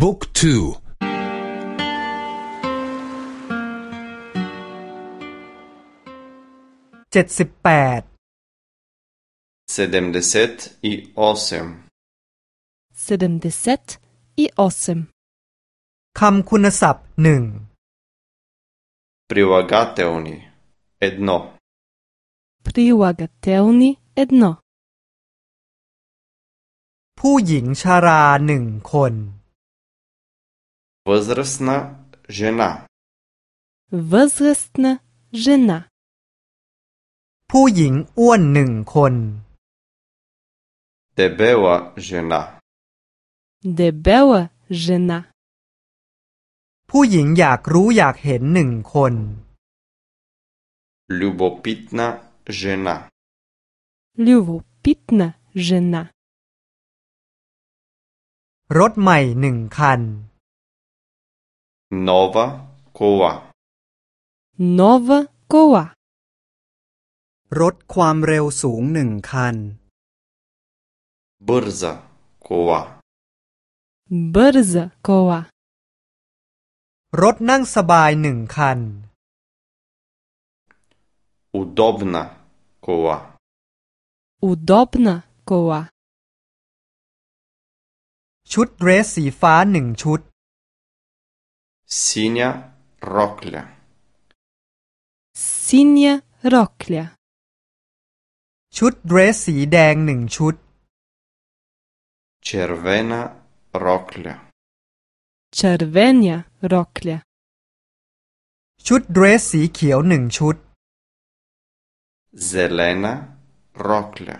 บุ๊กทูเจ็ดสิบแปดเซเดมเดเซตอีออสมเซเดมเดเซตอีออสมคำคุณศัพท์หนึ่งปร п р า л а г а т е л ь н и едно п р и л а г а т е นีเอ็ดโนผู้หญิงชาราหนึ่งคน Възрастна жена. Възрастна жена. ผู้หญิงอ้วนหนึ่งคน Дебела жена. Дебела жена. ผู้หญิงอยากรู้อยากเห็นหนึ่งคน Любопитна жена. Любопитна жена. รถใหม่หนึ่งคัน Nova k o л а Nova k o л а รถความเร็วสูงหนึ่งคัน Brza koła. Brza koła. รถนั่งสบายหนึ่งคัน Udobna koła. Udobna koła. ชุดเดรสสีฟ้าหนึ่งชุด Синя рокля. Синя рокля. ชุดเดรสสีแดงหนึ่งชุด Червена р о к л я Червена р о к л я ชุดเดรสสีเขียวหนึ่งชุด Зелена рокля.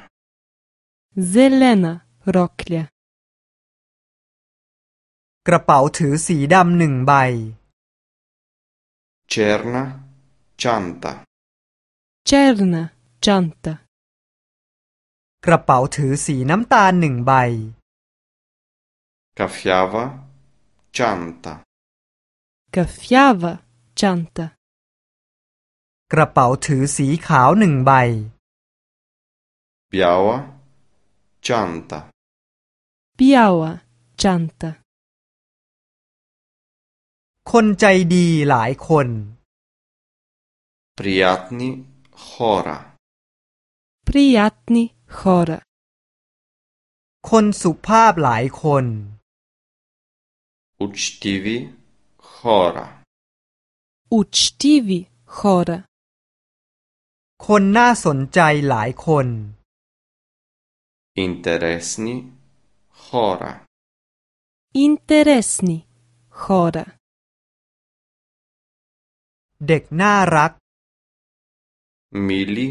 Зелена рокля. กระเป๋าถือสีดำหนึ่งใบ Черна чанта Черна чанта กระเป๋าถือสีน้ำตาลหนึ่งใบ Кафява чанта Кафява чанта กระเป๋าถือสีขาวหนึ่งใบ Biała чанта Biała чанта คนใจดีหลายคน p r ิ j a t n i hora Prijatni h อระ คนสุภาพหลายคน Učtivi hora Učtivi h อระ คนน่าสนใจหลายคน i เ t e r e s n i hora Interesni h อระเด็กน่ารัก Мили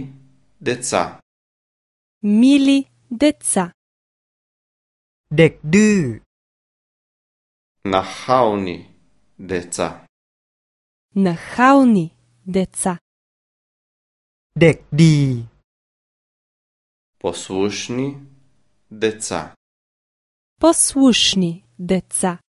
деца Мили деца เด็กดื้อ Нахауни деца Нахауни деца เด็กดี Послушни деца Послушни деца